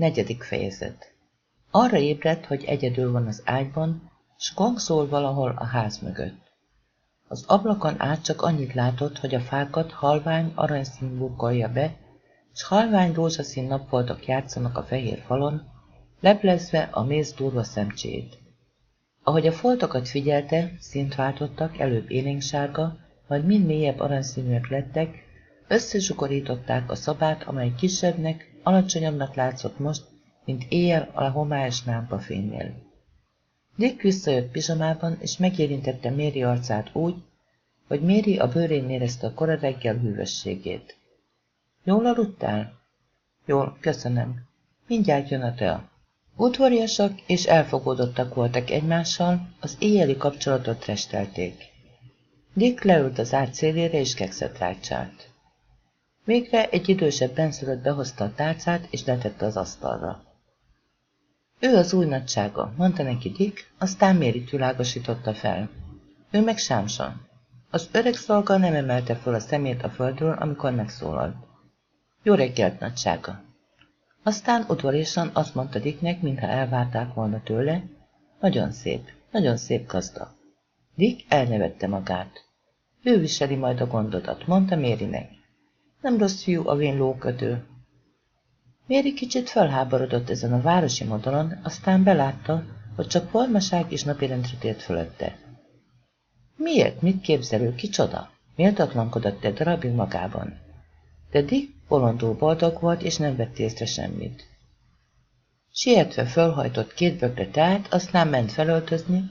Negyedik fejezet. Arra ébredt, hogy egyedül van az ágyban, s gong szól valahol a ház mögött. Az ablakon át csak annyit látott, hogy a fákat halvány aranyszín burkolja be, s halvány rózsaszín napfoltok játszanak a fehér falon, leplezve a méz durva szemcsét. Ahogy a foltokat figyelte, szint váltottak, előbb élénksárga, majd mind mélyebb aranyszínűek lettek, összezsukorították a szabát, amely kisebbnek, alacsonyabbnak látszott most, mint éjjel a homályos fénynél. Dick visszajött pizsamában, és megérintette Méri arcát úgy, hogy Méri a bőrén érezte a kora reggel hűvösségét. Jól aludtál? Jól, köszönöm. Mindjárt jön a tea. Udvariasak és elfogódottak voltak egymással, az éjjeli kapcsolatot restelték. Dick leült az ágy szélére és kekszet rácsált. Végre egy idősebb benszülött behozta a tárcát és letette az asztalra. Ő az új nagysága, mondta neki Dick, aztán Mérit világosította fel. Ő meg Sámson. Az öreg szolga nem emelte föl a szemét a földről, amikor megszólalt. Jó reggelt, nagysága! Aztán udvariasan azt mondta Dicknek, mintha elvárták volna tőle, nagyon szép, nagyon szép gazda. Dick elnevette magát. Ő viseli majd a gondodat, mondta Mérinek. Nem rossz fiú a vén lókötő. Méri kicsit felháborodott ezen a városi modalon, aztán belátta, hogy csak formaság és napirendre tért fölötte. Miért? Mit képzelő? Kicsoda? Méltatlankodott egy darabig magában. De Dick bolondul boldog volt, és nem vett észre semmit. Sietve fölhajtott két bögre teát, aztán ment felöltözni,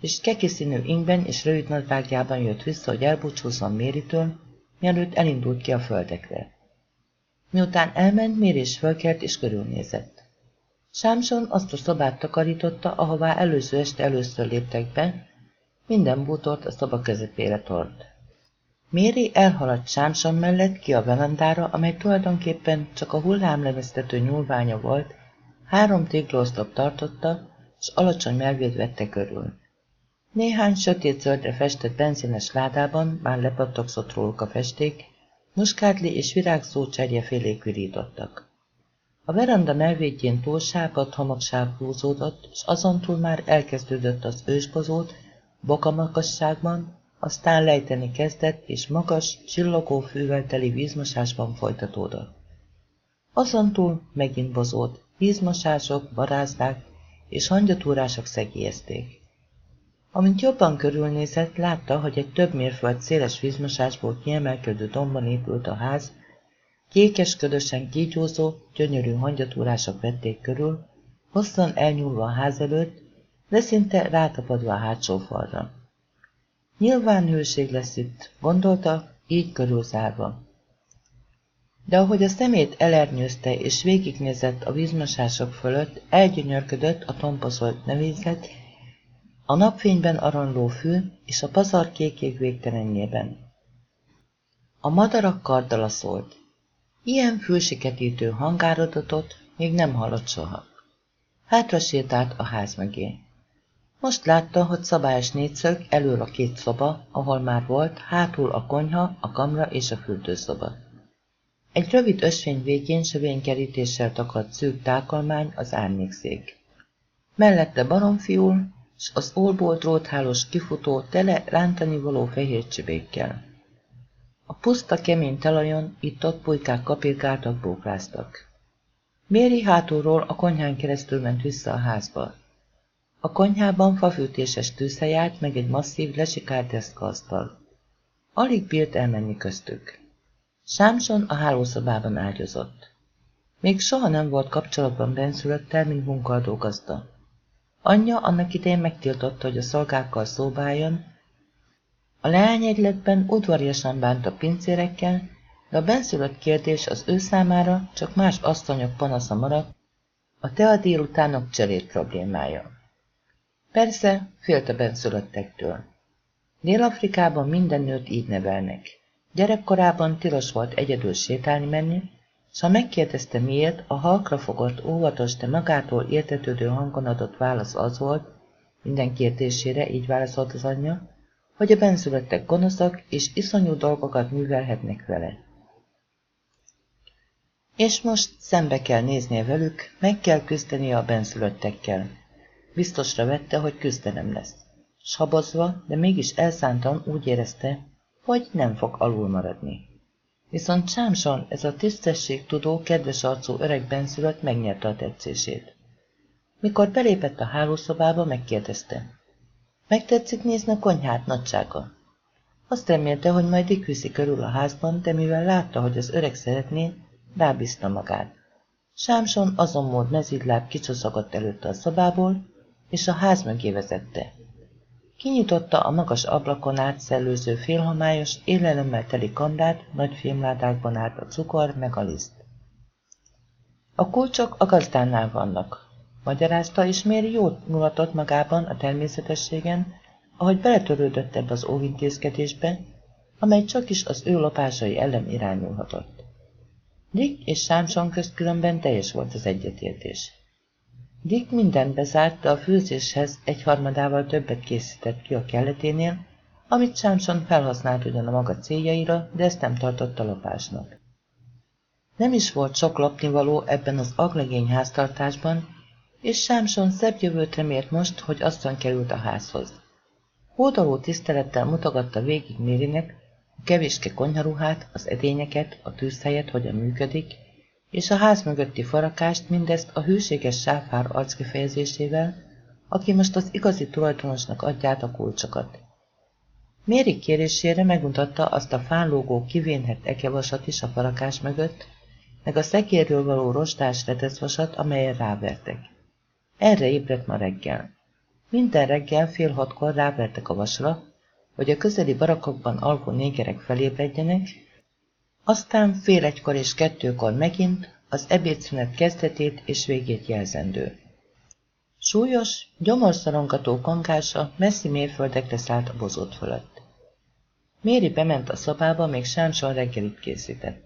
és kekiszínű ingben és rövid nadrágjában jött vissza, hogy elbúcsúzzon Méritől, mielőtt elindult ki a földekre. Miután elment, mérés fölkelt és körülnézett. Sámson azt a szobát takarította, ahová előző este először léptek be, minden bútort a szoba közepére tort. Méri elhaladt Sámson mellett ki a verandára, amely tulajdonképpen csak a hullámlemeztető nyúlványa volt, három téglaoszlop tartotta, és alacsony melvéd vette körül. Néhány sötét zöldre festett benzines ládában már lepattogzott róluk a festék, muskátli és virágszócserje félék virítottak. A veranda melvédjén túl sápadt homoksáv húzódott, és azon túl már elkezdődött az ősbozót, bokamakasságban, aztán lejteni kezdett, és magas, csillogó fűvel teli vízmosásban folytatódott. Azon túl megint bozót, vízmosások, barázdák és hangyatúrások szegélyezték. Amint jobban körülnézett, látta, hogy egy több mérföld széles vízmosásból kiemelkedő domban épült a ház, kékes ködösen kígyózó, gyönyörű hangyatúrások vették körül, hosszan elnyúlva a ház előtt, de szinte rátapadva a hátsó falra. Nyilván hőség lesz itt, gondolta, így körülzárva. De ahogy a szemét elernyőzte és végignézett a vízmosások fölött, elgyönyörködött a tompaszolt nevézet, a napfényben aranyló fű és a pazar kékég végtelenjében. A madarak kardala szólt. Ilyen fülsiketítő hangáradatot még nem hallott soha. Hátra sétált a ház mögé. Most látta, hogy szabályos négyszög elől a két szoba, ahol már volt, hátul a konyha, a kamra és a fürdőszoba. Egy rövid ösvény végén sövénykerítéssel takart szűk tákolmány az árnyékszék. Mellette baromfiúl, s az orból dróthálós kifutó tele rántani való fehér csibékkel. A puszta kemény talajon itt-ott pulykák kapirgáltak, bókláztak. Méri hátulról a konyhán keresztül ment vissza a házba. A konyhában fafűtéses tűzhelyát, meg egy masszív, lesikált deszkaasztal. Alig bírt elmenni köztük. Sámson a hálószobában ágyozott. Még soha nem volt kapcsolatban benszülöttel, mint munkadó gazda. Anyja annak idején megtiltotta, hogy a szolgákkal szóbáljon. A leányegyletben udvariasan bánt a pincérekkel, de a benszülött kérdés az ő számára csak más asszonyok panasza maradt, a tea délutánok cserét problémája. Persze, félt a benszülöttektől. Dél-Afrikában minden nőt így nevelnek. Gyerekkorában tilos volt egyedül sétálni menni, s ha megkérdezte miért, a halkra fogott, óvatos, de magától értetődő hangon adott válasz az volt, minden kérdésére így válaszolt az anyja, hogy a benszülöttek gonoszak, és iszonyú dolgokat művelhetnek vele. És most szembe kell néznie velük, meg kell küzdenie a benszülöttekkel. Biztosra vette, hogy küzdenem lesz. S habozva, de mégis elszántan úgy érezte, hogy nem fog alul maradni. Viszont Sámson, ez a tisztességtudó, kedves arcú öreg benszülött megnyerte a tetszését. Mikor belépett a hálószobába, megkérdezte. Megtetszik nézni a konyhát, nagysága? Azt remélte, hogy majd Dick viszi körül a házban, de mivel látta, hogy az öreg szeretné, rábízta magát. Sámson azon mód mezidláb kicsoszagott előtte a szobából, és a ház mögé vezette. Kinyitotta a magas ablakon át szellőző félhomályos, élelemmel teli kandát, nagy fémládákban állt a cukor meg a liszt. A kulcsok a gazdánál vannak, magyarázta, és miért jót mulatott magában a természetességen, ahogy beletörődött ebbe az óvintézkedésbe, amely csak is az ő lopásai ellen irányulhatott. Dick és Sámson közt különben teljes volt az egyetértés. Dick mindent bezárt, de a főzéshez egyharmadával többet készített ki a kelleténél, amit Sámson felhasznált ugyan a maga céljaira, de ezt nem tartotta lopásnak. Nem is volt sok lopnivaló ebben az aglegény háztartásban, és Sámson szebb jövőt remélt most, hogy aztán került a házhoz. Hódoló tisztelettel mutogatta végig Mérinek a kevéske konyharuhát, az edényeket, a tűzhelyet, hogyan működik, és a ház mögötti farakást mindezt a hűséges sáfár arckifejezésével, aki most az igazi tulajdonosnak adja a kulcsokat. Méri kérésére megmutatta azt a fánlógó kivénhet ekevasat is a farakás mögött, meg a szekérről való rostás reteszvasat, amelyen rávertek. Erre ébredt ma reggel. Minden reggel fél hatkor rávertek a vasra, hogy a közeli barakokban alvó négerek felébredjenek, aztán fél egykor és kettőkor megint az ebédszünet kezdetét és végét jelzendő. Súlyos, gyomorszorongató kongása messzi mérföldekre szállt a bozót fölött. Méri bement a szobába, még Sámson reggelit készített.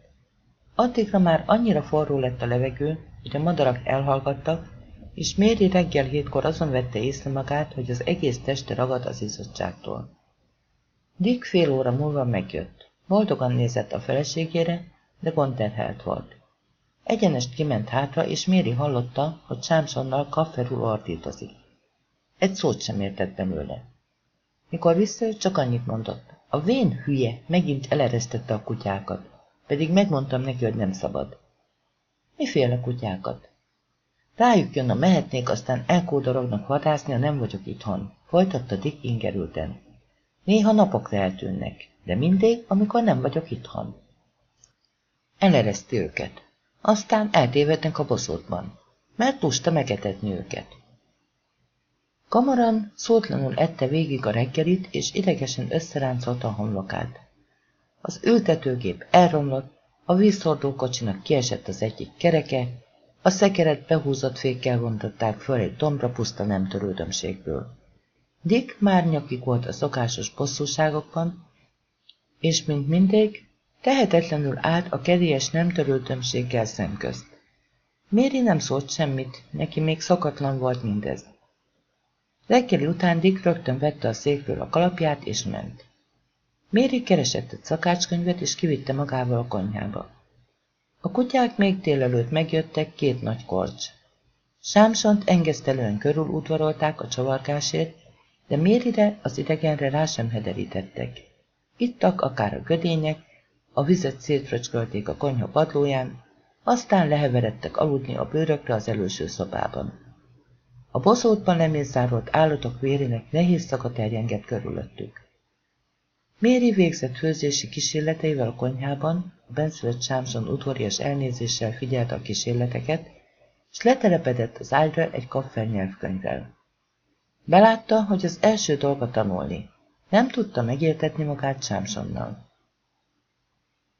Addigra már annyira forró lett a levegő, hogy a madarak elhallgattak, és Méri reggel hétkor azon vette észre magát, hogy az egész teste ragad az izottságtól. Dick fél óra múlva megjött. Boldogan nézett a feleségére, de gondterhelt volt. Egyenest kiment hátra, és Méri hallotta, hogy Sámsonnal kafferul ordítozik. Egy szót sem értett belőle. Mikor visszajött, csak annyit mondott. A vén hülye megint eleresztette a kutyákat, pedig megmondtam neki, hogy nem szabad. Miféle kutyákat? Rájuk jönna, mehetnék, aztán elkódorognak vadászni, ha nem vagyok itthon, folytatta Dick ingerülten. Néha napokra eltűnnek, de mindig, amikor nem vagyok itthon. Elereszti őket. Aztán eltévednek a boszótban, mert lusta megetetni őket. Kamaran szótlanul ette végig a reggelit, és idegesen összeráncolta a homlokát. Az ültetőgép elromlott, a vízszordó kocsinak kiesett az egyik kereke, a szekeret behúzott fékkel vontották föl egy dombra puszta nem törődömségből. Dick már nyakig volt a szokásos bosszúságokban, és mint mindig, tehetetlenül állt a kedélyes nem törődömséggel szemközt. Méri nem szólt semmit, neki még szokatlan volt mindez. Reggeli után Dick rögtön vette a székről a kalapját és ment. Méri keresett egy szakácskönyvet és kivitte magával a konyhába. A kutyák még délelőtt megjöttek két nagy korcs. Sámsont engesztelően körül udvarolták a csavargásért, de Mérire az idegenre rá sem hederítettek. Ittak akár a gödények, a vizet szétfröcskölték a konyha padlóján, aztán leheveredtek aludni a bőrökre az előső szobában. A boszótban lemészárolt állatok vérének nehéz szaga terjengett körülöttük. Méri végzett főzési kísérleteivel a konyhában, a benszülött Sámson udvarias elnézéssel figyelte a kísérleteket, és letelepedett az ágyra egy kaffer nyelvkönyvvel. Belátta, hogy az első dolga tanulni. Nem tudta megértetni magát Sámsonnal.